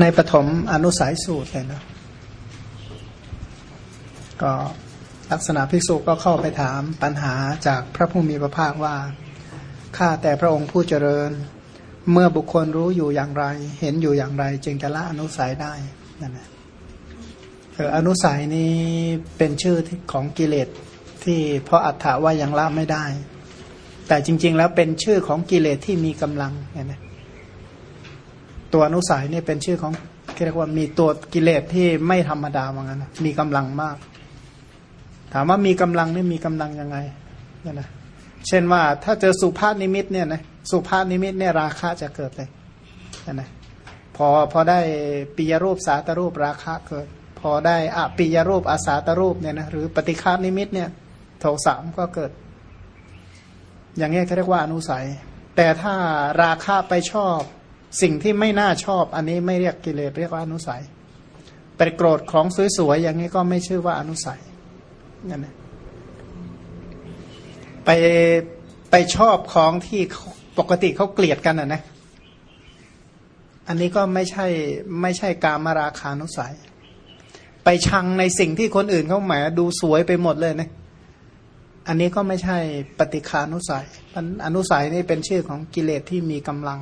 ในปฐมอนุสัยสูตรเลยนะ ก็ลักษณะภิกษุก็เข้าไปถามปัญหาจากพระผู้มีพระภาคว่า ข้าแต่พระองค์ผู้เจริญ เมื่อบุคคลรู้อยู่อย่างไร เห็นอยู่อย่างไร จึงจะละอนุสัยได้นั่นแหละเอออนุสัยนี้เป็นชื่อของกิเลสที่เพราะอัฏฐาว่ายังละไม่ได้ แต่จริง ๆ แล้วเป็นชื่อของกิเลสที่มีกำลังเนี่ย ตัวอนุสัยนี่เป็นชื่อของเรียกว่ามีตัวกิเลสที่ไม่ธรรมดาเหมือนกันมีกำลังมาก ถามว่ามีกำลังนี่มีกำลังยังไงเนี่ยนะเช่นว่าถ้าเจอสุภาพนิมิตเนี่ยนะสุภาพนิมิตเนี่ยราคะจะเกิดเลยนะพอพอได้ปิยรูปสาตรูปราคะเกิด พอได้อปิยรูปอสาตรูปเนี่ยนะหรือปฏิฆนิมิตเนี่ยโทสะมันก็เกิด อย่างนี้เขาเรียกว่าอนุสัย แต่ถ้าราคะไปชอบ สิ่งที่ไม่น่าชอบ อันนี้ไม่เรียกกิเลสเรียกว่าอนุสัยไปโกรธของสวยๆอย่างนี้ก็ไม่ชื่อว่าอนุสัยนั่นนะไปไปชอบของที่ปกติเขาเกลียดกันอะนะ อันนี้ก็ไม่ใช่ไม่ใช่การมาราคานุสัย ไปชังในสิ่งที่คนอื่นเขาแหมดูสวยไปหมดเลยนะอันนี้ก็ไม่ใช่ปฏิคานุสัย อนุสัยนี่เป็นชื่อของกิเลสที่มีกำลัง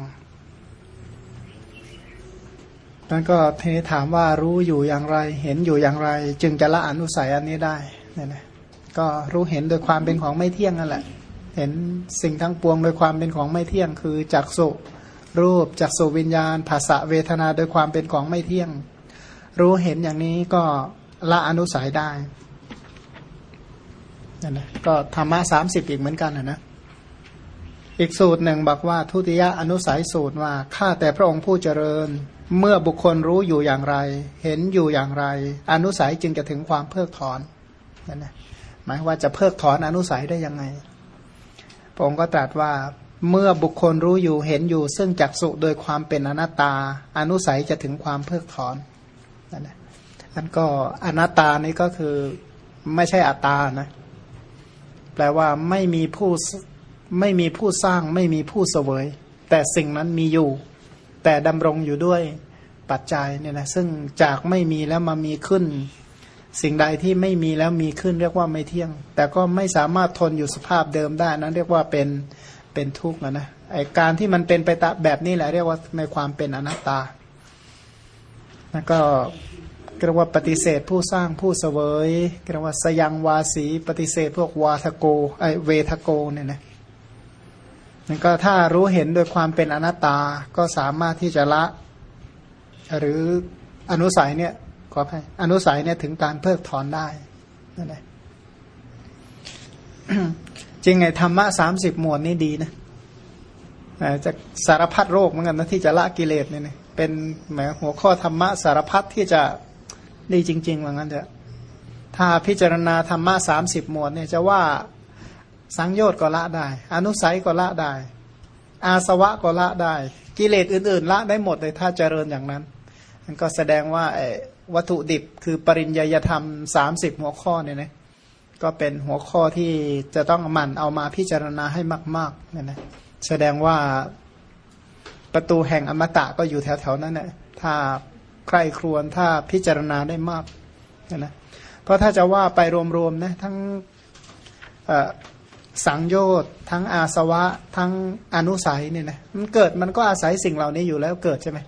นั้นก็เทถามว่ารู้อยู่อย่างไร เห็นอยู่อย่างไร จึงจะละอนุสัยอันนี้ได้เนี่ยนะก็รู้เห็นโดยความเป็นของไม่เที่ยงนั่นแหละ เห็นสิ่งทั้งปวงโดยความเป็นของไม่เที่ยง คือจักสุรูปจักสุวิญญาณภาษาเวทนาโดยความเป็นของไม่เที่ยง รู้เห็นอย่างนี้ก็ละอนุสัยได้นั่นนะก็ธรรมะสามสิบอีกเหมือนกันนะนะอีกสูตรหนึ่งบอกว่าทุติยอนุสัยสูตรว่าข้าแต่พระองค์ผู้เจริญ เมื่อบุคคลรู้อยู่อย่างไร เห็นอยู่อย่างไร อนุสัยจึงจะถึงความเพิกถอนนั่นนะหมายว่าจะเพิกถอนอนุสัยได้ยังไงพระองค์ก็ตรัสว่าเมื่อบุคคลรู้อยู่เห็นอยู่ ซึ่งจักสุโดยความเป็นอนัตตา อนุสัยจะถึงความเพิกถอนนั่นแหละอันก็อนัตตานี่ก็คือไม่ใช่อัตตานะแปลว่าไม่มีผู้ไม่มีผู้สร้างไม่มีผู้เสวย แต่สิ่งนั้นมีอยู่ แต่ดำรงอยู่ด้วยปัจจัยเนี่ยนะซึ่งจากไม่มีแล้วมามีขึ้น สิ่งใดที่ไม่มีแล้วมีขึ้นเรียกว่าไม่เที่ยง แต่ก็ไม่สามารถทนอยู่สภาพเดิมได้นั้นเรียกว่าเป็นเป็นทุกข์นะนะไอการที่มันเป็นไปตแบบนี้แหละเรียกว่าในความเป็นอนัตตาแล้วก็เรียกว่าปฏิเสธผู้สร้างผู้เสวยเรียกว่าสยังวาสีปฏิเสธพวกวาทโกไอเวทโกเนี่ยนะ นั่นก็ถ้ารู้เห็นโดยความเป็นอนัตตาก็สามารถที่จะละ หรืออนุสัยเนี่ยขอให้อนุสัยเนี่ยถึงการเพิกถอนได้นั่นแหละจริงไงธรรมะสามสิบหมวดนี่ดีนะจะสารพัดโรคเหมือนกันนะที่จะละกิเลสเนี่ยเป็นแหมหัวข้อธรรมะสารพัดที่จะดีจริงๆเหมือนกันเถอะถ้าพิจารณาธรรมะสามสิบหมวดเนี่ยจะว่า สังโยชน์ก็ละได้ อนุสัยก็ละได้ อาสวะก็ละได้ กิเลสอื่นๆ ละได้หมดเลยถ้าเจริญอย่างนั้นมันก็แสดงว่าวัตถุดิบคือปริญญาธรรมสามสิบหัวข้อเนี่ยนะก็เป็นหัวข้อที่จะต้องหมั่นเอามาพิจารณาให้มากๆเนี่ยนะแสดงว่าประตูแห่งอมตะก็อยู่แถวๆนั้นแหละถ้าใครครวญถ้าพิจารณาได้มากเนี่ยนะเพราะถ้าจะว่าไปรวมๆนะทั้ง สังโยชน์ทั้งอาสวะทั้งอนุสัยเนี่ยนะมันเกิดมันก็อาศัยสิ่งเหล่านี้อยู่แล้วเกิดใช่ไหม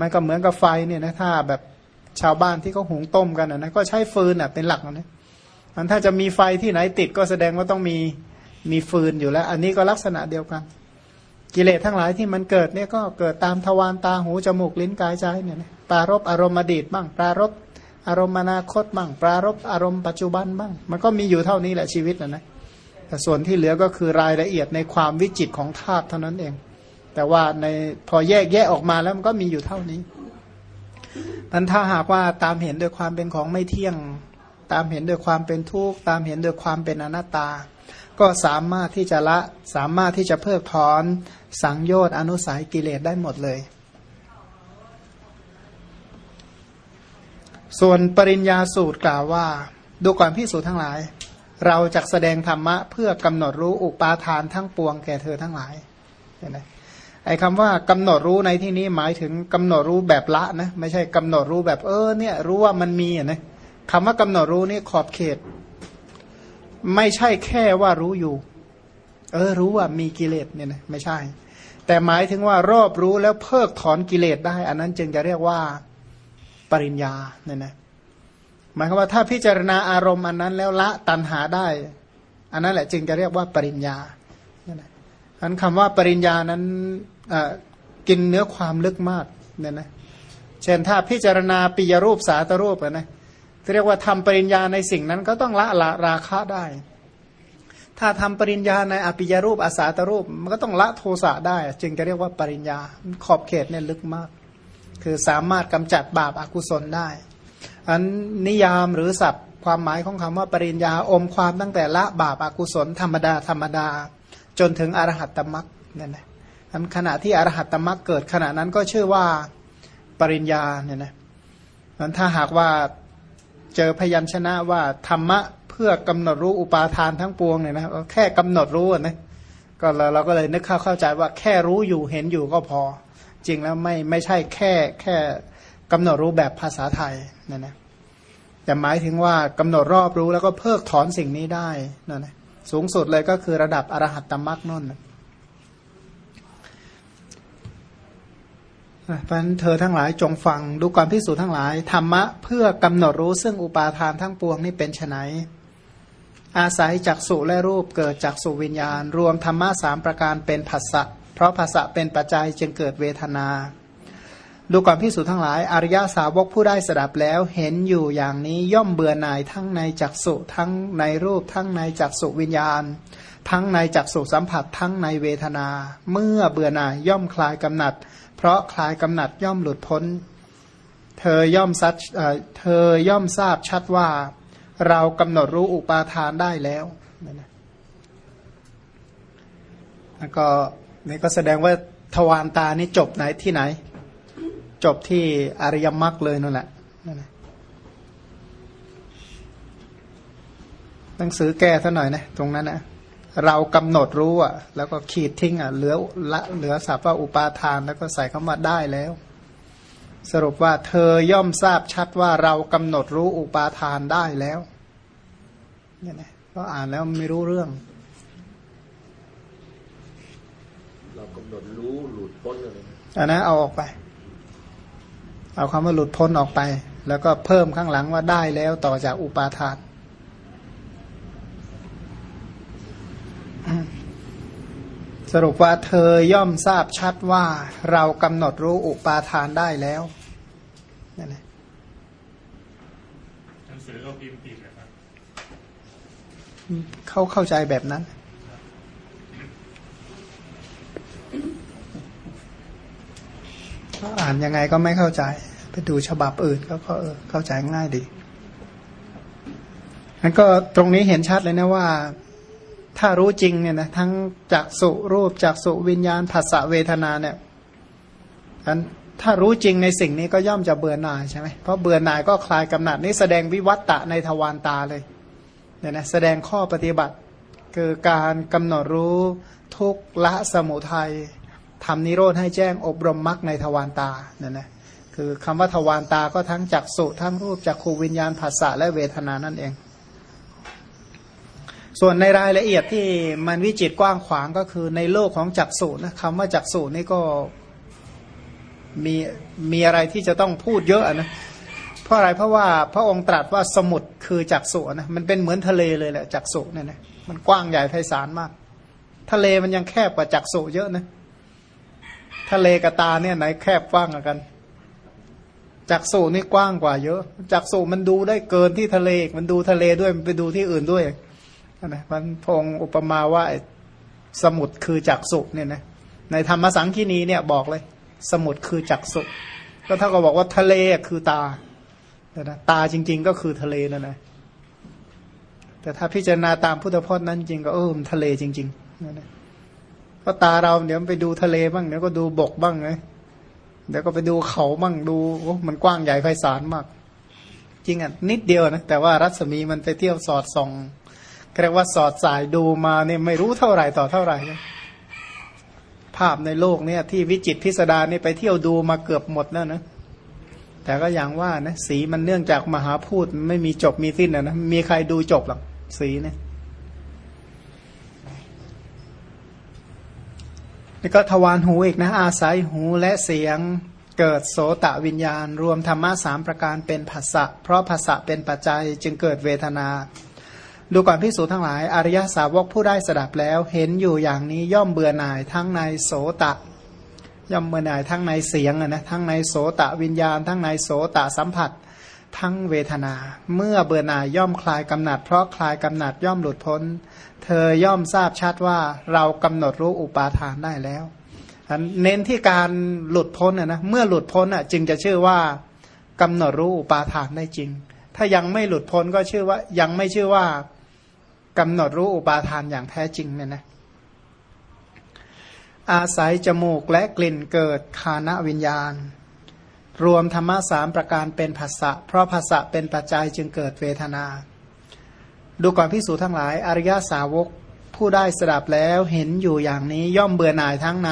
มันก็เหมือนกับไฟเนี่ยนะถ้าแบบชาวบ้านที่เขาหุงต้มกันนะก็ใช้ฟืนอะเป็นหลักนะมันถ้าจะมีไฟที่ไหนติดก็แสดงว่าต้องมีมีฟืนอยู่แล้ว อันนี้ก็ลักษณะเดียวกัน กิเลสทั้งหลายที่มันเกิดเนี่ยก็เกิดตามทวารตาหูจมูกลิ้นกายใจเนี่ยนะปรารบอารมณ์อดีตบ้างปรารบอารมณ์อนาคตบ้างปรารบอารมณ์ปัจจุบันบ้าง มันก็มีอยู่เท่านี้แหละชีวิตนะนะ แต่ส่วนที่เหลือก็คือรายละเอียดในความวิจิตของธาตุเท่านั้นเอง แต่ว่าในพอแยกแยกออกมาแล้วมันก็มีอยู่เท่านี้มันถ้าหากว่าตามเห็นโดยความเป็นของไม่เที่ยง ตามเห็นโดยความเป็นทุกข์ตามเห็นโดยความเป็นอนัตตา ก็สามารถที่จะละสามารถที่จะเพิกถอนสังโยชน์อนุสัยกิเลสได้หมดเลย ส่วนปริญญาสูตรกล่าวว่า ดูก่อนพิสูจน์ทั้งหลาย เราจะแสดงธรรมะ เพื่อกำหนดรู้อุปาทานทั้งปวงแก่เธอทั้งหลายเห็นไหมไอ้คำว่ากำหนดรู้ในที่นี้หมายถึงกำหนดรู้แบบละนะไม่ใช่กำหนดรู้แบบเออเนี่ยรู้ว่ามันมีนะคำว่ากำหนดรู้นี่ขอบเขต ไม่ใช่แค่ว่ารู้อยู่ เออ รู้ว่ามีกิเลสเนี่ยนะไม่ใช่ แต่หมายถึงว่ารอบรู้แล้วเพิกถอนกิเลสได้ อันนั้นจึงจะเรียกว่าปริญญาเนี่ยนะ หมายความว่าถ้าพิจารณาอารมณ์อันนั้นแล้วละตันหาได้ อันนั้นแหละจึงจะเรียกว่าปริญญาเนี่ยนะอันคำว่าปริญญานั้นกินเนื้อความลึกมากเนี่ยนะเช่นถ้าพิจารณาปิยรูปสาตรูปนะเรียกว่าทำปริญญาในสิ่งนั้นก็ต้องละละราคะได้ ถ้าทำปริญญาในอปิยรูปอาสาตรูป มันก็ต้องละโทสะได้ จึงจะเรียกว่าปริญญาขอบเขตเนี่ยลึกมาก คือสามารถกำจัดบาปอากุศลได้ อันนิยามหรือศัพท์ความหมายของคำว่าปริญญาอมความตั้งแต่ละบาปอากุศลธรรมดาธรรมดา จนถึงอรหัตตมรักนั่นะอันขณะที่อรหัตตมรักเกิดขณะนั้นก็ชื่อว่าปริญญาเนี่ยนะอันถ้าหากว่าเจอพยัญชนะว่าธรรมะเพื่อกำหนดรู้อุปาทานทั้งปวงเนี่ยนะแค่กำหนดรู้นะก็เราเราก็เลยนึกเข้าเข้าใจว่าแค่รู้อยู่เห็นอยู่ก็พอ จริงแล้วไม่ไม่ใช่แค่แค่ กำหนดรู้แบบภาษาไทยนั่นนะแต่หมายถึงว่ากำหนดรอบรู้แล้วก็เพิกถอนสิ่งนี้ได้นั่นนะสูงสุดเลยก็คือระดับอรหัตตมรักนั่นเพราะนั้นเธอทั้งหลายจงฟังดูความพิสูจน์ทั้งหลาย ธรรมะเพื่อกำหนดรู้ซึ่งอุปาทานทั้งปวงนี่เป็นไฉนอาศัยจักสุและรูปเกิดจากสุวิญญาณ รวมธรรมะสามประการเป็นผัสสะเพราะผัสสะเป็นปัจจัยจึงเกิดเวทนา ดูความพิสูจน์ทั้งหลาย อริยาสาวกผู้ได้สดับแล้วเห็นอยู่อย่างนี้ย่อมเบื่อหน่ายทั้งในจักสุทั้งในรูป ทั้งในจักสุวิญญาณ ทั้งในจักสุสัมผัส ทั้งในเวทนา เมื่อเบื่อหน่ายย่อมคลายกำหนัดพราะคลายกำหนัดย่อมหลุดพ้น เธอย่อมซัดเธอย่อมทราบชัดว่า เรากำหนดรู้อุปาทานได้แล้วนะแล้วก็นี่ก็แสดงว่าทวารตานี่จบไหนที่ไหน จบที่อริยมรรคเลยนั่นแหละนั่นแหละหนังสือแก้ซะหน่อยนะตรงนั้นนะเรากำหนดรู้อะ แล้วก็ขีดทิ้งอะเหลือละเหลือสัพว่าอุปาทานแล้วก็ใส่คำว่าได้แล้ว สรุปว่าเธอย่อมทราบชัดว่าเรากำหนดรู้อุปาทานได้แล้วเนี่ยนะก็อ่านแล้วไม่รู้เรื่อง เรากำหนดรู้หลุดพ้นอะไรอันนั้นเอาออกไป เอาคำว่าหลุดพ้นออกไป แล้วก็เพิ่มข้างหลังว่าได้แล้วต่อจากอุปาทานสรุปว่าเธอย่อมทราบชัดว่าเรากำหนดรู้อุปาทานได้แล้วนั่นแหละหนังสือเราพิมพ์ผิดนะครับเขาเข้าใจแบบนั้น อ่านยังไงก็ไม่เข้าใจ ไปดูฉบับอื่นก็เข้าใจง่ายดีนั้นก็ตรงนี้เห็นชัดเลยนะว่า ถ้ารู้จริงเนี่ยนะทั้งจักสุรูปจักสุวิญญาณภาษาเวทนาเนี่ยอันถ้ารู้จริงในสิ่งนี้ก็ย่อมจะเบื่อหน่ายใช่ไหมเพราะเบื่อหน่ายก็คลายกำหนัดนี่แสดงวิวัตตะในทวารตาเลยเนี่ยนะแสดงข้อปฏิบัติ คือการกำหนดรู้ทุกละสมุทัย ทำนิโรธให้แจ้งอบรมมรรคในทวารตาเนี่ยนะคือคำว่าทวารตาก็ทั้งจักสุทั้งรูปจักขูวิญญาณภาษาและเวทนานั่นเอง ส่วนในรายละเอียดที่มันวิจิตกว้างขวางก็คือในโลกของจักสูนะคำว่าจักสูนี่ก็มีมีอะไรที่จะต้องพูดเยอะนะเพราะอะไรเพราะว่าพระองค์ตรัสว่าสมุทรคือจักสูนะมันเป็นเหมือนทะเลเลยแหละจักสูเนี่ยนะมันกว้างใหญ่ไพศาลมาก ทะเลมันยังแคบกว่าจักสูเยอะนะ ทะเลกระตาเนี่ยไหนแคบกว้างกัน จักสูนี่กว้างกว่าเยอะ จักสูมันดูได้เกินที่ทะเลมันดูทะเลด้วยมันไปดูที่อื่นด้วยนะมันพงอุปมาว่าสมุดคือจักสุเนี่ยนะในธรรมสังคีนีเนี่ยบอกเลย สมุดคือจักสุก็เท่ากับบอกว่าทะเลคือตานะตาจริง ๆ ก็คือทะเลนั่นนะแต่ถ้าพิจารณาตามพุทธพจน์นั้นจริงก็เออมทะเลจริงๆนั่นนะ เพราะตาเราเดี๋ยวไปดูทะเลบ้างเดี๋ยวก็ดูบกบ้างไงเดี๋ยวก็ไปดูเขาบ้างดูโอ้มันกว้างใหญ่ไพศาลมาก จริงอะนิดเดียวนะแต่ว่ารัศมีมันไปเที่ยวสอดส่องเรียกว่าสอดสายดูมาเนี่ยไม่รู้เท่าไหร่ต่อเท่าไหร่ภาพในโลกเนี่ย ที่วิจิตพิสดารนี่ไปเที่ยวดูมาเกือบหมดแล้วนะแต่ก็อย่างว่านะสีมันเนื่องจากมหาพูดไม่มีจบมีสิ้นนะนะมีใครดูจบหรอกสีเนี่ย นี่ก็ทวารหูอีกนะอาศัยหูและเสียงเกิดโสตะวิญญาณ รวมธรรมะสามประการเป็นภาษะเพราะภาษะเป็นปัจจัยจึงเกิดเวทนา ดูก่อนพิสูจทั้งหลาย อริยสาวกผู้ได้สดับแล้ว เห็นอยู่อย่างนี้ย่อมเบื่อหน่ายทั้งในโสตะ ย่อมเบื่อหน่ายทั้งในเสียงนะทั้งในโสตะวิญญาณ ทั้งในโสตะสัมผัส ทั้งเวทนา เมื่อเบื่อหน่ายย่อมคลายกำหนัด เพราะคลายกำหนัดย่อมหลุดพ้น เธอย่อมทราบชัดว่าเรากำหนดรู้อุปาทานได้แล้วเน้นที่การหลุดพ้นนะเมื่อหลุดพ้นอะจึงจะชื่อว่ากำหนดรู้อุปาทานได้จริง ถ้ายังไม่หลุดพ้นก็ชื่อว่ายังไม่ชื่อว่ากำหนดรู้อุปาทานอย่างแท้จริงเนี่ยนะอาศัยจมูกและกลิ่นเกิดคานวิญญาณ รวมธรรมะสามประการเป็นภาษะเพราะภาษะเป็นปัจจัยจึงเกิดเวทนา ดูก่อนพิสูจทั้งหลาย อริยสาวกผู้ได้สดับแล้วเห็นอยู่อย่างนี้ย่อมเบื่อหน่ายทั้งใน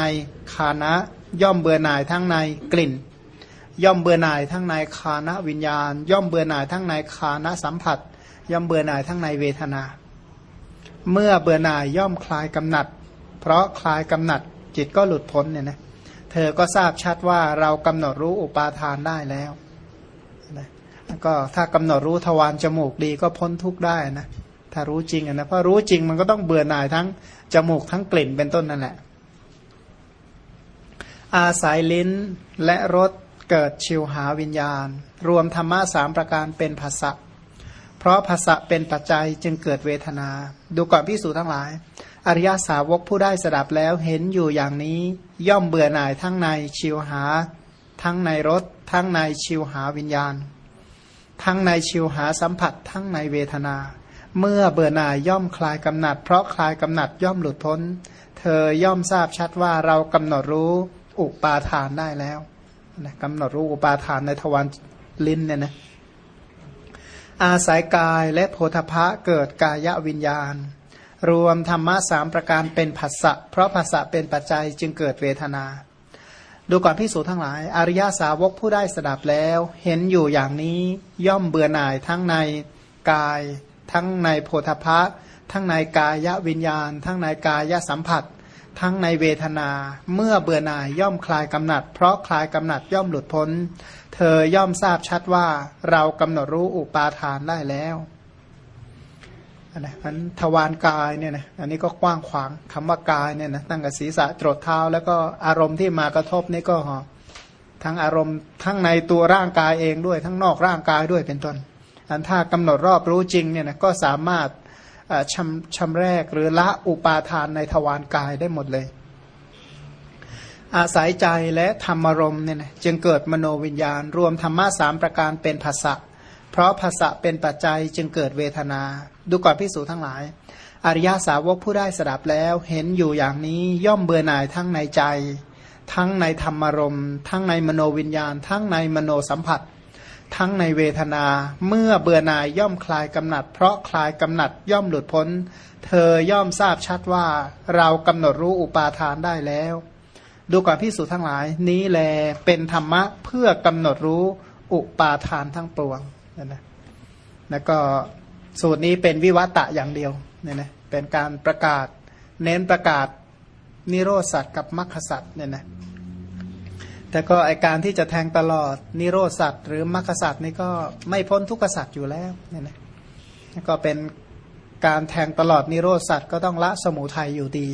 คานะ ย่อมเบื่อหน่ายทั้งในกลิ่น ย่อมเบื่อหน่ายทั้งในคานะวิญญาณ ย่อมเบื่อหน่ายทั้งในคานะสัมผัส ย่อมเบื่อหน่ายทั้งในเวทนา เมื่อเบื่อหน่ายย่อมคลายกำหนัด เพราะคลายกำหนัดจิตก็หลุดพ้นเนี่ยนะ เธอก็ทราบชัดว่าเรากำหนดรู้อุปาทานได้แล้วนะก็ถ้ากำหนดรู้ทวารจมูกดีก็พ้นทุกข์ได้นะถ้ารู้จริงนะเพราะรู้จริงมันก็ต้องเบื่อหน่ายทั้งจมูกทั้งกลิ่นเป็นต้นนั่นแหละ อาศัยลิ้นและรสเกิดชิวหาวิญญาณ รวมธรรมะสามประการเป็นภาษะเพราะภาษะเป็นปัจจัยจึงเกิดเวทนา ดูก่อนพิสูจทั้งหลาย อริยสาวกผู้ได้สดับแล้วเห็นอยู่อย่างนี้ย่อมเบื่อหน่ายทั้งในชิวหา ทั้งในรสทั้งในชิวหาวิญญาณ ทั้งในชิวหาสัมผัส ทั้งในเวทนา เมื่อเบื่อหน่ายย่อมคลายกำหนัด เพราะคลายกำหนัดย่อมหลุดพ้น เธอย่อมทราบชัดว่าเรากำหนดรู้อุปาทานได้แล้วนะกำหนดรู้อุปาทานในทวารลิ้นเนี่ยนะอาศัยกายและโพธพะเกิดกายวิญญาณ รวมธรรมะสามประการเป็นผัสสะเพราะผัสสะเป็นปัจจัยจึงเกิดเวทนา ดูก่อนพิสูจทั้งหลาย อริยาสาวกผู้ได้สดับแล้ว เห็นอยู่อย่างนี้ย่อมเบื่อหน่ายทั้งในกาย ทั้งในโพธพะทั้งในกายวิญญาณ ทั้งในกายสัมผัส ทั้งในเวทนา เมื่อเบื่อหน่ายย่อมคลายกำหนัด เพราะคลายกำหนัดย่อมหลุดพ้น เธอย่อมทราบชัดว่าเรากำหนดรู้อุปาทานได้แล้ว นะมันทวารกายเนี่ยนะอันนี้ก็กว้างขวางคำว่ากายเนี่ยนะตั้งแต่ศีรษะจรดเท้า แล้วก็อารมณ์ที่มากระทบนี่ก็ทั้งอารมณ์ทั้งในตัวร่างกายเองด้วย ทั้งนอกร่างกายด้วยเป็นต้น อันถ้ากำหนดรอบรู้จริงเนี่ยนะก็สามารถชำชำแรกหรือละอุปาทานในทวารกายได้หมดเลย อาศัยใจและธรรมรมเนี่ยนะจึงเกิดมโนวิญญาณ รวมธรรมะสามประการเป็นภาษะเพราะภาษะเป็นปัจจัยจึงเกิดเวทนา ดูก่อนพิสูจทั้งหลาย อริยาสาวกผู้ได้สดับแล้วเห็นอยู่อย่างนี้ย่อมเบื่อหน่ายทั้งในใจ ทั้งในธรรมรมทั้งในมโนวิญญาณ ทั้งในมโนสัมผัส ทั้งในเวทนา เมื่อเบื่อหน่ายย่อมคลายกำหนัด เพราะคลายกำหนัดย่อมหลุดพ้น เธอย่อมทราบชัดว่าเรากำหนดรู้อุปาทานได้แล้ว ดูก่อนพิสูจทั้งหลาย นี้แลเป็นธรรมะเพื่อกำหนดรู้อุปาทานทั้งปวงนะนะแล้วก็ สูตรนี้เป็นวิวัตะอย่างเดียวเนี่ยนะเป็นการประกาศเน้นประกาศนิโรธสัตว์กับมรรคสัตว์เนี่ยนะแต่ก็ไอการที่จะแทงตลอดนิโรธสัตว์หรือมรรคสัตว์นี่ก็ไม่พ้นทุกขสัตว์อยู่แล้วเนี่ยนะก็เป็นการแทงตลอดนิโรธสัตว์ก็ต้องละสมุทัยอยู่ดี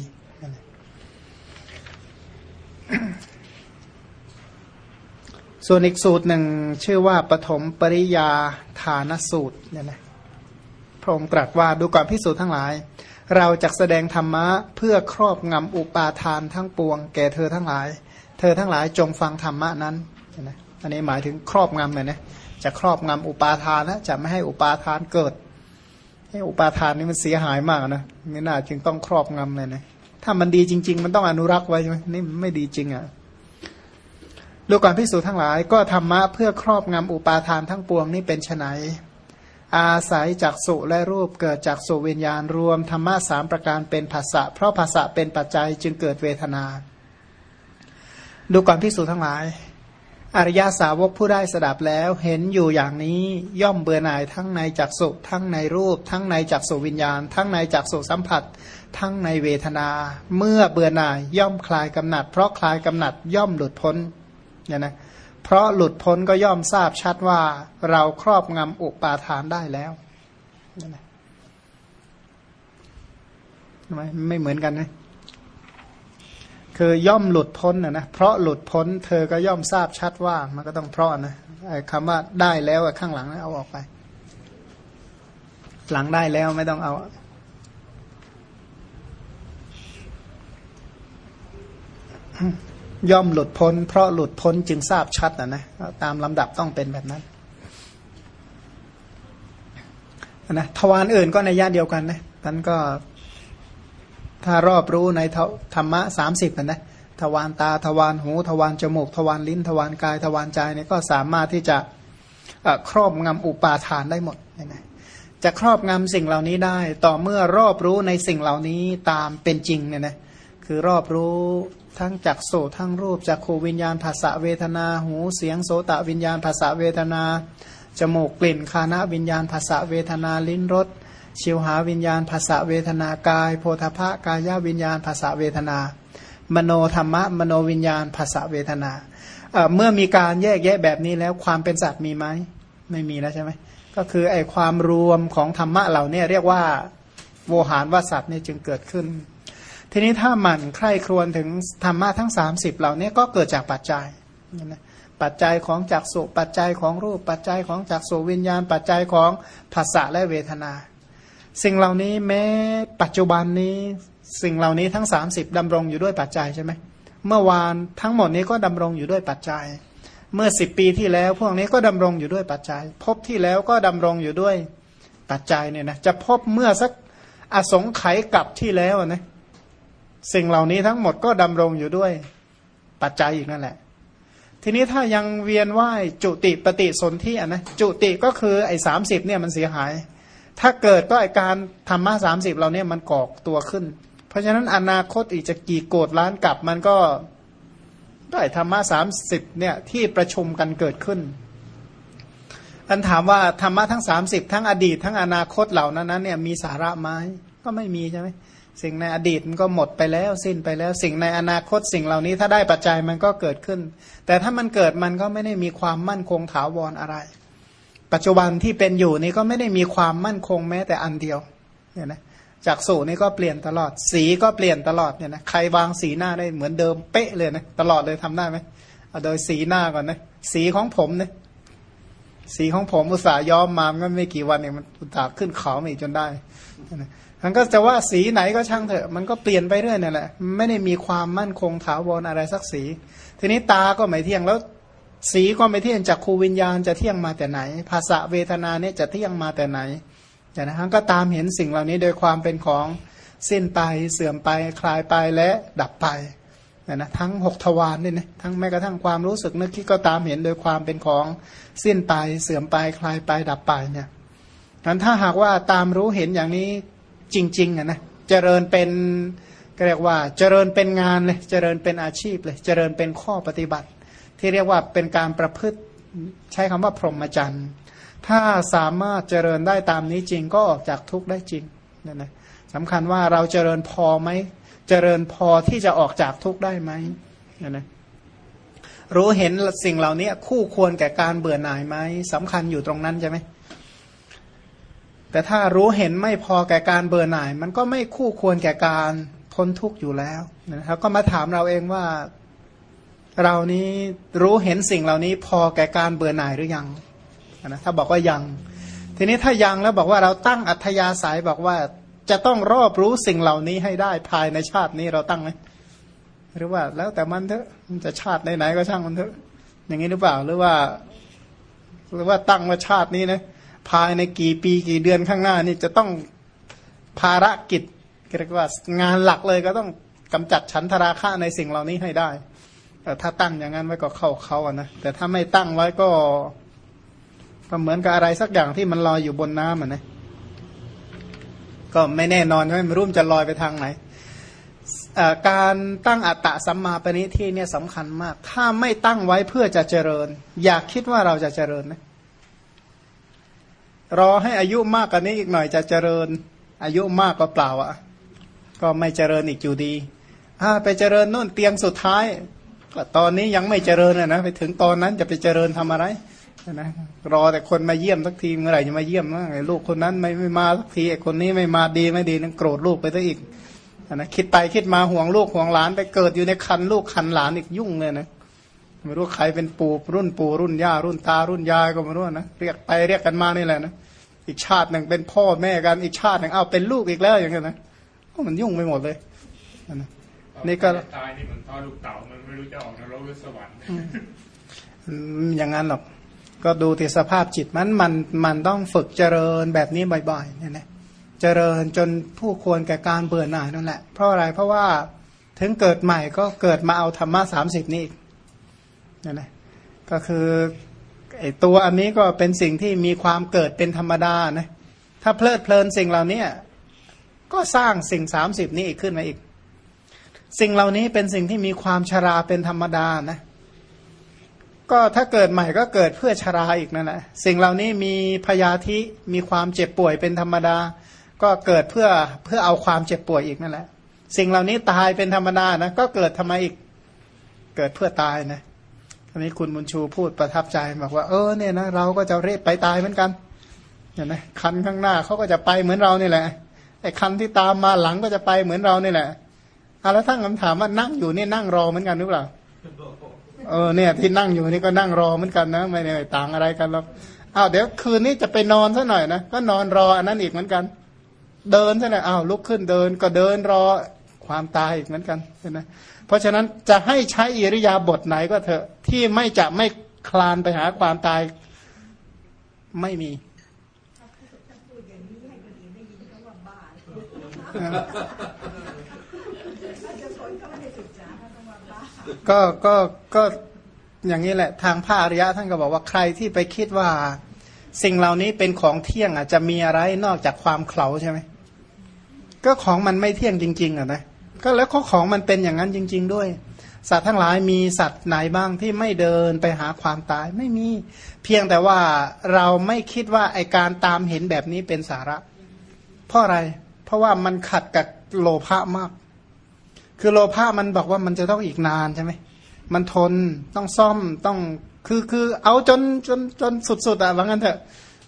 ส่วนอีกสูตรหนึ่งชื่อว่าปฐมปริยาฐานสูตรเนี่ยนะ พระองค์ตรัสว่าดูก่อนพิสูจน์ทั้งหลาย เราจะแสดงธรรมะเพื่อครอบงำอุปาทานทั้งปวง แก่เธอทั้งหลาย เธอทั้งหลายจงฟังธรรมะนั้นนะอันนี้หมายถึงครอบงำเลยนะจะครอบงำอุปาทานนะจะไม่ให้อุปาทานเกิดให้อุปาทานนี่มันเสียหายมากนะไม่น่าจึงต้องครอบงำเลยนะถ้ามันดีจริง ๆ มันต้องอนุรักษ์ไว้ใช่ไหมนี่ไม่ดีจริงอะดูก่อนพิสูจน์ทั้งหลาย ก็ธรรมะเพื่อครอบงำอุปาทานทั้งปวงนี่เป็นไน อาศัยจากสุและรูปเกิดจากสุวิญญาณรวมธรรมะสามประการเป็นภาษะเพราะภาษะเป็นปัจจัยจึงเกิดเวทนา ดูก่อนพิสูจทั้งหลาย อริยาสาวกผู้ได้สดับแล้วเห็นอยู่อย่างนี้ย่อมเบื่อหน่ายทั้งในจักสุทั้งในรูป ทั้งในจักสุวิญญาณ ทั้งในจักสุสัมผัส ทั้งในเวทนา เมื่อเบื่อหน่ายย่อมคลายกำหนัด เพราะคลายกำหนัดย่อมหลุดพ้นเนี่ยนะ เพราะหลุดพ้นก็ย่อมทราบชัดว่าเราครอบงำอุปาทานได้แล้วเนี่ยนะไม่ไม่เหมือนกันนะคือย่อมหลุดพ้นนะนะเพราะหลุดพ้น เธอก็ย่อมทราบชัดว่ามันก็ต้องเพราะนะไอ้คำว่าได้แล้วข้างหลังนะเอาออกไป หลังได้แล้วไม่ต้องเอา ย่อมหลุดพ้น เพราะหลุดพ้นจึงทราบชัดนะนะตามลำดับต้องเป็นแบบนั้นนะทวารอื่นก็ในญาติเดียวกันนะนั้นก็ ถ้ารอบรู้ในธรรมะสามสิบนะทวารตาทวารหูทวารจมูกทวารลิ้นทวารกายทวารใจเนี่ยก็สามารถที่จะครอบงำอุปาทานได้หมดนะจะครอบงำสิ่งเหล่านี้ได้ ต่อเมื่อรอบรู้ในสิ่งเหล่านี้ตามเป็นจริงเนี่ยนะคือรอบรู้ ทั้งจักโสทั้งรูปจักขูวิญญาณภาษาเวทนา หูเสียงโสตวิญญาณภาษาเวทนา จมูกกลิ่นคานะวิญญาณภาษาเวทนาลิ้นรสชิวหาวิญญาณภาษาเวทนากาย โพธพะกายวิญญาณภาษาเวทนา มโนธรรมะมโนวิญญาณภาษาเวทนาเเมื่อมีการแยกแยะแบบนี้แล้วความเป็นสัตว์มีไหมไม่มีแล้วใช่ไหมก็คือไอความรวมของธรรมะเหล่านี้เรียกว่าโวหารว่าสัตว์นี่จึงเกิดขึ้น ทีนี้ถ้าหมั่นใคร่ครวญถึงธรรมะทั้ง 30 เหล่านี้ก็เกิดจากปัจจัยปัจจัยของจักสุปัจจัยของรูป ปัจจัยของจักสุวิญญาณ ปัจจัยของภาษาและเวทนา สิ่งเหล่านี้แม้ปัจจุบันนี้สิ่งเหล่านี้ทั้ง 30ดำรงอยู่ด้วยปัจจัยใช่ไหมเมื่อวานทั้งหมดนี้ก็ดำรงอยู่ด้วยปัจจัย เมื่อสิบปีที่แล้ว พวกนี้ก็ดำรงอยู่ด้วยปัจจัย พบที่แล้วก็ดำรงอยู่ด้วยปัจจัยเนี่ยนะจะพบเมื่อสักอสงไขยกับที่แล้วนะ สิ่งเหล่านี้ทั้งหมดก็ดำรงอยู่ด้วยปัจจัยอีกนั่นแหละ ทีนี้ถ้ายังเวียนว่ายจุติปฏิสนธิอะนะจุติก็คือไอ้สามสิบเนี่ยมันเสียหาย ถ้าเกิดก็ไอ้การธรรมะสามสิบเราเนี่ยมันกอกตัวขึ้น เพราะฉะนั้นอนาคตอีกจะกี่โกดล้านกลับมันก็ได้ธรรมะสามสิบเนี่ยที่ประชุมกันเกิดขึ้นอันถามว่าธรรมะทั้งสามสิบทั้งอดีตทั้งอนาคตเหล่านั้นเนี่ยมีสาระไหมก็ไม่มีใช่ไหม สิ่งในอดีตมันก็หมดไปแล้วสิ้นไปแล้ว สิ่งในอนาคตสิ่งเหล่านี้ถ้าได้ปัจจัยมันก็เกิดขึ้น แต่ถ้ามันเกิดมันก็ไม่ได้มีความมั่นคงถาวรออะไร ปัจจุบันที่เป็นอยู่นี้ก็ไม่ได้มีความมั่นคงแม้แต่อันเดียวเนี่ยนะจากสูนี่ก็เปลี่ยนตลอด สีก็เปลี่ยนตลอดเนี่ยนะใครวางสีหน้าได้เหมือนเดิมเป๊ะเลยนะตลอดเลยทำได้ไหมเอาโดยสีหน้าก่อนนะสีของผมเนี่ยสีของผมอุตส่าห์ย้อมมามันไม่กี่วันเองมันอุตสาห์ขึ้นเขามาอีกจนได้ มันก็จะว่าสีไหนก็ช่างเถอะ มันก็เปลี่ยนไปเรื่อยนี่แหละ ไม่ได้มีความมั่นคงถาวรอะไรสักสี ทีนี้ตาก็ไม่เที่ยงแล้ว สีก็ไม่เที่ยงจากครูวิญญาณจะเที่ยงมาแต่ไหน ภาษาเวทนาเนี่ยจะเที่ยงมาแต่ไหนแต่นะฮะก็ตามเห็นสิ่งเหล่านี้โดยความเป็นของสิ้นไปเสื่อมไปคลายไปและดับไปนะนะทั้งหกทวารนี่นะทั้งแม้กระทั่งความรู้สึกนึกคิดก็ตามเห็นโดยความเป็นของสิ้นไปเสื่อมไปคลายไปดับไปเนี่ยนั้นถ้าหากว่าตามรู้เห็นอย่างนี้ จริงๆอะนะเจริญเป็นเรียกว่าเจริญเป็นงานเลยเจริญเป็นอาชีพเลยเจริญเป็นข้อปฏิบัติ ที่เรียกว่าเป็นการประพฤติใช้คำว่าพรหมจรรย์ถ้าสามารถเจริญได้ตามนี้จริงก็ออกจากทุกข์ได้จริงนั่นนะสำคัญว่าเราเจริญพอไหมเจริญพอที่จะออกจากทุกข์ได้ไหมนั่นนะรู้เห็นสิ่งเหล่านี้คู่ควรแก่การเบื่อหน่ายไหมสำคัญอยู่ตรงนั้นใช่ไหม แต่ถ้ารู้เห็นไม่พอแก่การเบื่อหน่าย มันก็ไม่คู่ควรแก่การพ้นทุกข์อยู่แล้วนะครับก็มาถามเราเองว่า เรานี้รู้เห็นสิ่งเหล่านี้พอแก่การเบื่อหน่ายหรือยังนะถ้าบอกว่ายัง ทีนี้ถ้ายังแล้วบอกว่าเราตั้งอัธยาศัยบอกว่าจะต้องรอบรู้สิ่งเหล่านี้ให้ได้ภายในชาตินี้เราตั้งไหมหรือว่าแล้วแต่มันเถอะมันจะชาติไหนๆก็ช่างมันเถอะ อย่างนี้หรือเปล่าหรือว่า หรือว่าตั้งว่าชาตินี้นะ ภายในกี่ปีกี่เดือนข้างหน้านี่จะต้องภารกิจเรียกว่างานหลักเลยก็ต้องกำจัดฉันทราคะในสิ่งเหล่านี้ให้ได้แต่ถ้าตั้งอย่างนั้นไว้ก็เข้าเขาอะนะแต่ถ้าไม่ตั้งไว้ก็ก็เหมือนกับอะไรสักอย่างที่มันลอยอยู่บนน้ำอะนะก็ไม่แน่นอนไม่รู้มจะลอยไปทางไหนการตั้งอัตตะสัมมาปณิที่เนี่ยสำคัญมาก ถ้าไม่ตั้งไว้เพื่อจะเจริญ อยากคิดว่าเราจะเจริญนะ รอให้อายุมากกว่านี้อีกหน่อยจะเจริญ อายุมากก็เปล่าอะ ก็ไม่เจริญอีกอยู่ดีถ้าไปเจริญนู่นเตียงสุดท้ายตอนนี้ยังไม่เจริญนะไปถึงตอนนั้นจะไปเจริญทำอะไรนะรอแต่คนมาเยี่ยมสักทีเมื่อไหร่จะมาเยี่ยมนะไอ้ลูกคนนั้นไม่ไม่มาสักทีไอ้คนนี้ไม่มาดีไม่ดีนั่งโกรธลูกไปซะอีกนะคิดไปคิดมาห่วงลูกห่วงหลานไปเกิดอยู่ในคันลูกคันหลานอีกยุ่งเลยนะ ไม่รู้ใครเป็นปู่รุ่นปู่รุ่นย่ารุ่นตารุ่นยายก็ไม่รู้นะเรียกไปเรียกกันมานี่แหละนะอีกชาติหนึ่งเป็นพ่อแม่กันอีกชาติหนึ่งเอาเป็นลูกอีกแล้วอย่างเงี้ยนะมันยุ่งไปหมดเลยนะนี่ก็ตายนี่เหมือนทอดลูกเต่ามันไม่รู้จะออกนรกหรือสวรรค์อืมอย่างนั้นหรอกก็ดูที่สภาพจิตมันมันมันต้องฝึกเจริญแบบนี้บ่อยๆเนี่ยนะเจริญจนผู้ควรแก่การเบื่อหน่ายนั่นแหละ เพราะอะไรเพราะว่าถึงเกิดใหม่ก็เกิดมาเอาธรรมะสามสิบนี่อีก เนี่ยนะก็คือไอตัวอันนี้ก็เป็นสิ่งที่มีความเกิดเป็นธรรมดานะถ้าเพลิดเพลินสิ่งเหล่านี้ก็สร้างสิ่งสามสิบนี้อีกขึ้นมาอีก สิ่งเหล่านี้เป็นสิ่งที่มีความชราเป็นธรรมดานะก็ถ้าเกิดใหม่ก็เกิดเพื่อชราอีกนั่นแหละสิ่งเหล่านี้มีพยาธิมีความเจ็บป่วยเป็นธรรมดา ก็เกิดเพื่อเพื่อเอาความเจ็บป่วยอีกนั่นแหละ สิ่งเหล่านี้ตายเป็นธรรมดานะก็เกิดทำไมอีกเกิดเพื่อตายนะ นนี้คุณบุญชูพูดประทับใจบอกว่าเออเนี่ยนะเราก็จะเรียไปตายเหมือนกันเห็นไหมคันข้างหน้าเขาก็จะไปเหมือนเรานี่แหละไอ้คันที่ตามมาหลังก็จะไปเหมือนเรานี่แหละเอาแล้วทั้งคำถามว่านั่งอยู่นี่นั่งรอเหมือนกันหรือเปล่าเออเนี่ย ที่นั่งอยู่นี่ก็นั่งรอเหมือนกันนะไม่ได้ต่างอะไรกันหรอกอ้าวเดี๋ยวคืนนี้จะไปนอนซะหน่อยนะก็นอนรออันนั้นอีกเหมือนกัน เดินซะหน่อยอ้าวลุกขึ้นเดินก็เดินรอความตายอีกเหมือนกันเห็นไหม เพราะฉะนั้นจะให้ใช้อิริยาบถไหนก็เถอะ ที่ไม่จะไม่คลานไปหาความตายไม่มีก็ก็ก็อย่างนี้แหละทางพระอริยะท่านก็บอกว่าใครที่ไปคิดว่า สิ่งเหล่านี้เป็นของเที่ยงอะจะมีอะไรนอกจากความเขลาใช่ไหมก็ของมันไม่เที่ยงจริง ๆอะนะ ก็แล้วก็ของมันเป็นอย่างนั้นจริง ๆ ด้วย สัตว์ทั้งหลายมีสัตว์ไหนบ้างที่ไม่เดินไปหาความตายไม่มี เพียงแต่ว่าเราไม่คิดว่าไอการตามเห็นแบบนี้เป็นสาระ เพราะอะไร เพราะว่ามันขัดกับโลภะมาก คือโลภะมันบอกว่ามันจะต้องอีกนานใช่ไหมมันทนต้องซ่อมต้องคือคือเอาจนจนจนสุดๆอะว่างั้นเถอะ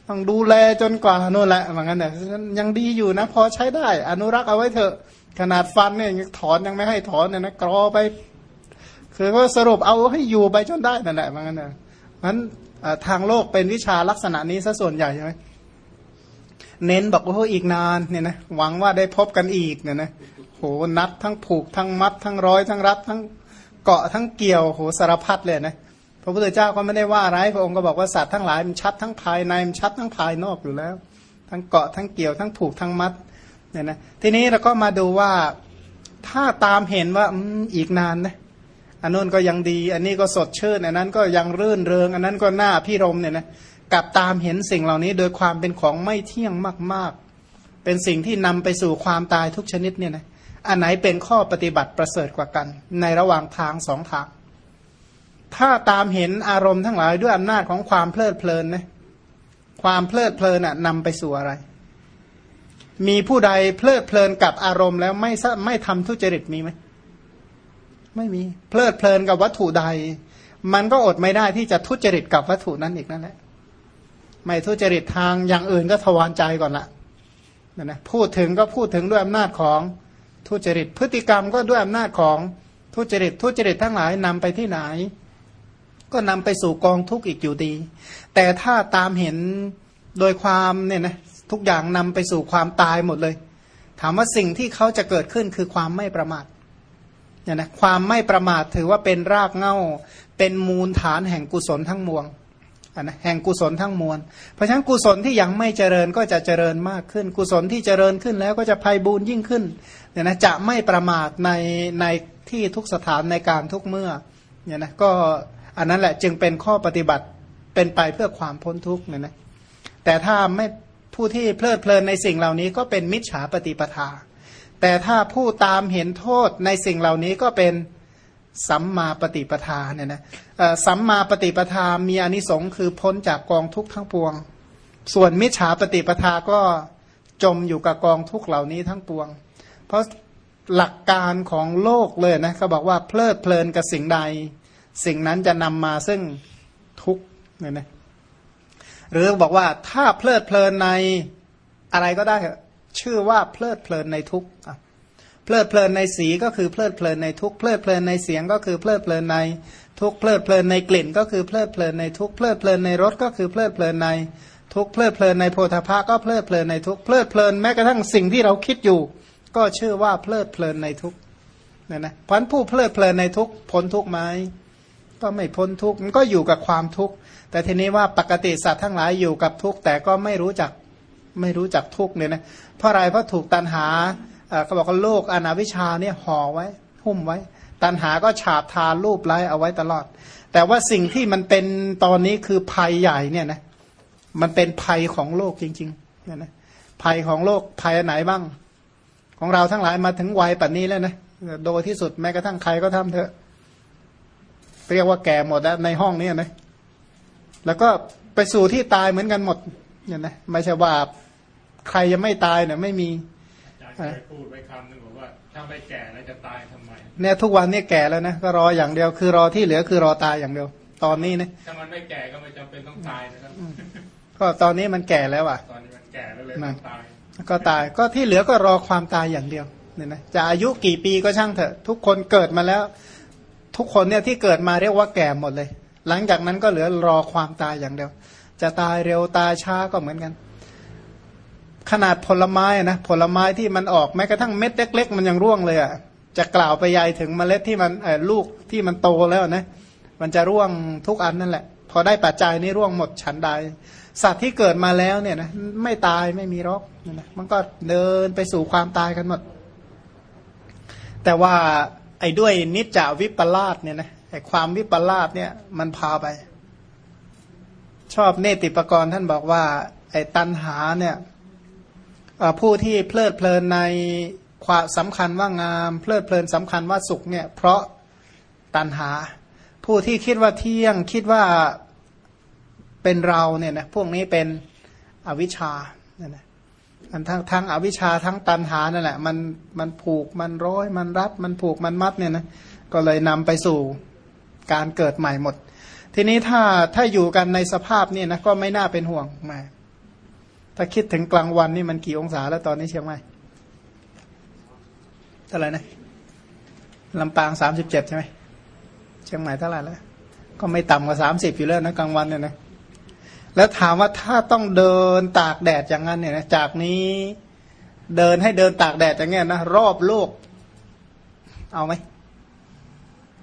ต้องดูแลจนกว่านู่นแหละว่างั้นเถอะยังดีอยู่นะ พอใช้ได้ อนุรักษ์เอาไว้เถอะ ขนาดฟันเนี่ยยังถอนยังไม่ให้ถอนเนี่ยนะกรอไป คือก็สรุปเอาให้อยู่ไปจนได้นั่นแหละว่างั้นเถอะนั้นทางโลกเป็นวิชาลักษณะนี้ซะส่วนใหญ่ใช่ไหมเน้นบอกว่าอีกนานเนี่ยนะหวังว่าได้พบกันอีกเนี่ยนะโหนัดทั้งผูกทั้งมัด ทั้งร้อยทั้งรัดทั้งเกาะทั้งเกี่ยวโหสารพัดเลยนะพระพุทธเจ้าก็ไม่ได้ว่าอะไรพระองค์ก็บอกว่าสัตว์ทั้งหลายมันชัดทั้งภายในมันชัดทั้งภายนอกอยู่แล้ว ทั้งเกาะทั้งเกี่ยวทั้งผูกทั้งมัด เนี่ยนะทีนี้เราก็มาดูว่าถ้าตามเห็นว่าอีกนานนะอันนู้นก็ยังดี อันนี้ก็สดชื่นอันนั้นก็ยังรื่นเริง อันนั้นก็หน้าพี่รมเนี่ยนะกับตามเห็นสิ่งเหล่านี้โดยความเป็นของไม่เที่ยงมาก ๆ เป็นสิ่งที่นำไปสู่ความตายทุกชนิดเนี่ยนะอันไหนเป็นข้อปฏิบัติประเสริฐกว่ากัน ในระหว่างทางสองทาง ถ้าตามเห็นอารมณ์ทั้งหลายด้วยอำนาจของความเพลิดเพลินนะความเพลิดเพลินน่ะนำไปสู่อะไร มีผู้ใดเพลิดเพลินกับอารมณ์แล้วไม่ไม่ทำทุจริตมีไหมไม่มีเพลิดเพลินกับวัตถุใด มันก็อดไม่ได้ที่จะทุจริตกับวัตถุนั้นอีกนั่นแหละ ไม่ทุจริตทางอย่างอื่นก็ทวารใจก่อนละนะนะพูดถึงก็พูดถึงด้วยอำนาจของทุจริต พฤติกรรมก็ด้วยอำนาจของทุจริตทุจริตทั้งหลายนำไปที่ไหน ก็นำไปสู่กองทุกข์อีกอยู่ดี แต่ถ้าตามเห็นโดยความเนี่ยนะ ทุกอย่างนำไปสู่ความตายหมดเลย ถามว่าสิ่งที่เขาจะเกิดขึ้นคือความไม่ประมาทเนี่ยนะความไม่ประมาทถือว่าเป็นรากเง้าเป็นมูลฐานแห่งกุศลทั้งมวลนะแห่งกุศลทั้งมวล เพราะฉะนั้นกุศลที่ยังไม่เจริญก็จะเจริญมากขึ้น กุศลที่เจริญขึ้นแล้วก็จะภัยบูญยิ่งขึ้นเนี่ยนะจะไม่ประมาทในในที่ทุกสถานในการทุกเมื่อเนี่ยนะก็อันนั้นแหละจึงเป็นข้อปฏิบัติเป็นไปเพื่อความพ้นทุกข์เนี่ยนะแต่ถ้าไม่ ผู้ที่เพลิดเพลินในสิ่งเหล่านี้ก็เป็นมิจฉาปฏิปทา แต่ถ้าผู้ตามเห็นโทษในสิ่งเหล่านี้ก็เป็นสัมมาปฏิปทาเนี่ยนะอ่อสัมมาปฏิปทามีอานิสงส์คือพ้นจากกองทุกข์ทั้งปวง ส่วนมิจฉาปฏิปทาก็จมอยู่กับกองทุกข์เหล่านี้ทั้งปวง เพราะหลักการของโลกเลยนะเขาบอกว่าเพลิดเพลินกับสิ่งใด สิ่งนั้นจะนำมาซึ่งทุกข์เนี่ยนะ หรือบอกว่าถ้าเพลิดเพลินในอะไรก็ได้ ชื่อว่าเพลิดเพลินในทุกเพลิดเพลินในสีก็คือเพลิดเพลินในทุกเพลิดเพลินในเสียงก็คือเพลิดเพลินในทุกเพลิดเพลินในกลิ่น ก็คือเพลิดเพลินในทุกเพลิดเพลินในรสก็คือเพลิดเพลินในทุกเพลิดเพลินในโพธาภะก็เพลิดเพลินในทุกเพลิดเพลินแม้กระทั่งสิ่งที่เราคิดอยู่ ก็ชื่อว่าเพลิดเพลินในทุกเนี่ยนะพันผู้เพลิดเพลินในทุกพ้นทุกไหมก็ไม่พ้นทุกมันก็อยู่กับความทุกข์ แต่ทีนี้ว่าปกติสัตว์ทั้งหลายอยู่กับทุกข์แต่ก็ไม่รู้จักไม่รู้จักทุกข์เนี่ยนะเพราะอะไรเพราะถูกตันหาเขาบอกว่าโลกอนาวิชาเนี่ยห่อไว้หุ้มไว้ ตันหาก็ฉาบทารูปไล้เอาไว้ตลอด แต่ว่าสิ่งที่มันเป็นตอนนี้คือภัยใหญ่เนี่ยนะมันเป็นภัยของโลกจริงๆเนี่ยนะภัยของโลกภัยอันไหนบ้าง ของเราทั้งหลายมาถึงวัยปัจนี้แล้วนะโดยที่สุดแม้กระทั่งใครก็ทำเถอะเรียกว่าแก่หมดแล้วในห้องนี้นะ แล้วก็ไปสู่ที่ตายเหมือนกันหมดเนี่ยนะไม่ใช่ว่าใครยังไม่ตายเนี่ยไม่มีอาจารย์เคยพูดไว้คำหนึงบอกว่าถ้าไม่แก่แล้วจะตายทำไมเนี่ยทุกวันเนี่ยแก่แล้วนะก็รออย่างเดียวคือรอที่เหลือคือรอตายอย่างเดียว ตอนนี้นะถ้ามันไม่แก่ก็ไม่จำเป็นต้องตายนะครับก็ตอนนี้มันแก่แล้วอะตอนนี้มันแก่แล้วเลยต้องตายก็ตายก็ที่เหลือก็รอความตายอย่างเดียวเนี่ยนะจะอายุกี่ปีก็ช่างเถอะ ทุกคนเกิดมาแล้ว ทุกคนเนี่ยที่เกิดมาเรียกว่าแก่หมดเลย หลังจากนั้นก็เหลือรอความตายอย่างเดียว จะตายเร็วตายช้าก็เหมือนกัน ขนาดผลไม้นะผลไม้ที่มันออกแม้กระทั่งเม็ดเล็ก ๆ มันยังร่วงเลยอะจะกล่าวไปยายถึงเมล็ดที่มันลูกที่มันโตแล้วนะมันจะร่วงทุกอันนั่นแหละ พอได้ปัจจัยนี่ร่วงหมดฉันใด สัตว์ที่เกิดมาแล้วเนี่ยนะไม่ตายไม่มีรอกนะมันก็เดินไปสู่ความตายกันหมด แต่ว่าไอ้ด้วยนิจจาวิปลาสเนี่ยนะ ไอ้ความวิปลาสเนี่ยมันพาไป ชอบเนติปกรณ์ท่านบอกว่า ไอ้ตันหาเนี่ยผู้ที่เพลิดเพลินในความสำคัญว่างาม เพลิดเพลินสำคัญว่าสุขเนี่ย เพราะตันหา ผู้ที่คิดว่าเที่ยงคิดว่าเป็นเราเนี่ยนะพวกนี้เป็นอวิชชาเนี่ยนะมันทั้งทั้งอวิชชาทั้งตันหานั่นแหละมันมันผูกมันร้อยมันรัด มันผูกมันมัดเนี่ยนะก็เลยนำไปสู่ การเกิดใหม่หมด ทีนี้ถ้าถ้าอยู่กันในสภาพนี่นะก็ไม่น่าเป็นห่วงมาถ้าคิดถึงกลางวันนี่มันกี่องศาแล้วตอนนี้เชียงใหม่เท่าไหร่นะลำปางสามสิบเจ็ดใช่ไหมเชียงใหม่เท่าไหร่แล้วก็ไม่ต่ำกว่าสามสิบอยู่แล้วนะกลางวันเนี่ยนะแล้วถามว่าถ้าต้องเดินตากแดดอย่างนั้นเนี่ยนะจากนี้เดินให้เดินตากแดดอย่างเงี้ยนะรอบโลก เอาไหม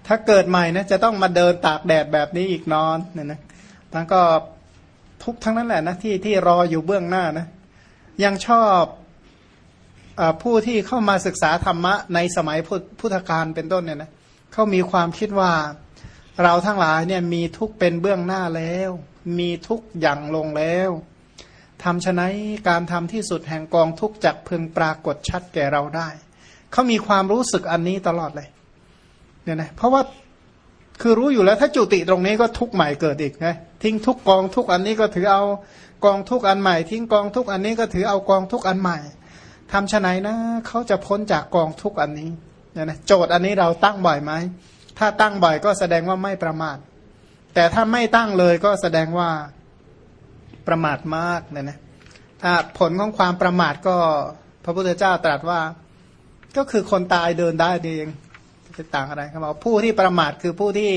ถ้าเกิดใหม่นะจะต้องมาเดินตากแดดแบบนี้อีกนอนเนี่ยนะทั้งก็ทุกทั้งนั้นแหละนะที่ที่รออยู่เบื้องหน้านะ ยังชอบอผู้ที่เข้ามาศึกษาธรรมะในสมัยพุทพุทธกาลเป็นต้นเนี่ยนะเขามีความคิดว่าเราทั้งหลายเนี่ยมีทุกเป็นเบื้องหน้าแล้ว มีทุกอย่างลงแล้วทำชะไหนการทำที่สุดแห่งกองทุกจักพึงปรากฏชัดแก่เราได้ เขามีความรู้สึกอันนี้ตลอดเลย เนี่ยนะเพราะว่าคือรู้อยู่แล้วถ้าจุติตรงนี้ก็ทุกใหม่เกิดอีกนะทิ้งทุกกองทุกอันนี้ก็ถือเอากองทุกอันใหม่ ทิ้งกองทุกอันนี้ก็ถือเอากองทุกอันใหม่ทำชะไหนนะเขาจะพ้นจากกองทุกอันนี้เนี่ยนะโจทย์อันนี้เราตั้งบ่อยไหมถ้าตั้งบ่อยก็แสดงว่าไม่ประมาท แต่ถ้าไม่ตั้งเลยก็แสดงว่าประมาทมากเนี่ยนะถ้าผลของความประมาทก็ พระพุทธเจ้าตรัสว่า ก็คือคนตายเดินได้เอง ต่างอะไรเขาบอกผู้ที่ประมาทคือผู้ที่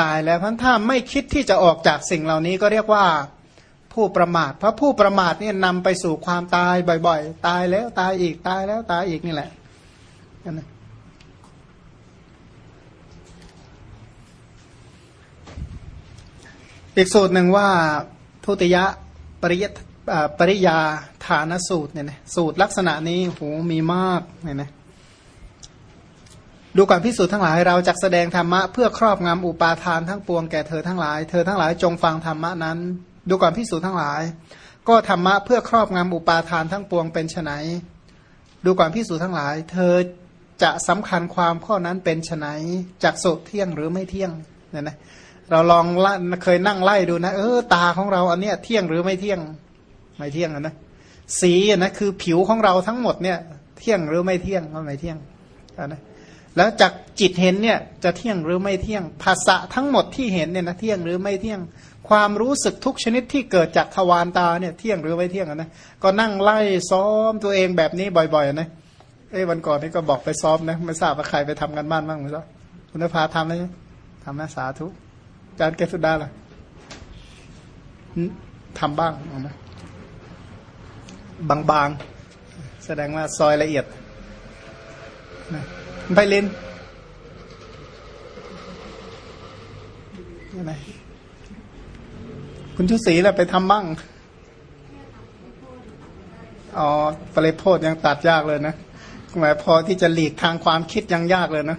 ตายแล้วพันถ้าไม่คิดที่จะออกจากสิ่งเหล่านี้ก็เรียกว่าผู้ประมาท เพราะผู้ประมาทเนี่ยนำไปสู่ความตายบ่อย ๆ ตายแล้วตายอีกตายแล้วตายอีกนี่แหละนั่นนะอีกสูตรหนึ่งว่าทุติยะปริยปริยาฐานสูตรเนี่ยนะสูตรลักษณะนี้โหมีมากเนี่ยนะ ดูก่อนพิสูจน์ทั้งหลายเราจะแสดงธรรมะเพื่อครอบงำอุปาทานทั้งปวงแก่เธอทั้งหลาย เธอทั้งหลายจงฟังธรรมะนั้น ดูก่อนพิสูจน์ทั้งหลาย ก็ธรรมะเพื่อครอบงำอุปาทานทั้งปวงเป็นไนดูก่อนพิสูจน์ทั้งหลาย เธอจะสำคัญความข้อนั้นเป็นไนจักสุเที่ยงหรือไม่เที่ยงเนี่ยนะเราลองเคยนั่งไล่ดูนะ เออตาของเราอันเนี้ยเที่ยงหรือไม่เที่ยงไม่เที่ยงอะนะสีนะคือผิวของเราทั้งหมดเนี่ย เที่ยงหรือไม่เที่ยงก็ไม่เที่ยงอะนะ แล้วจากจิตเห็นเนี่ยจะเที่ยงหรือไม่เที่ยง ภาษะทั้งหมดที่เห็นเนี่ยนะเที่ยงหรือไม่เที่ยง ความรู้สึกทุกชนิดที่เกิดจากทวารตาเนี่ยเที่ยงหรือไม่เที่ยงนะก็นั่งไล่ซ้อมตัวเองแบบนี้บ่อยๆนะเอ้วันก่อนนี่ก็บอกไปซ้อมนะไม่ทราบว่าใครไปทำกันบ้านบ้างไหมจ๊ะคุณภาทำเลยทำนะสาธุอาจารย์เกษสุดาล่ะหึทำบ้างเอานะบางๆแสดงว่าซอยละเอียดนะ ไปเล่นอะไรคุณชุศรีแล้วไปทำบ้าง อ๋อปริโพธยังตัดยากเลยนะหมายพอที่จะหลีกทางความคิดยังยากเลยนะ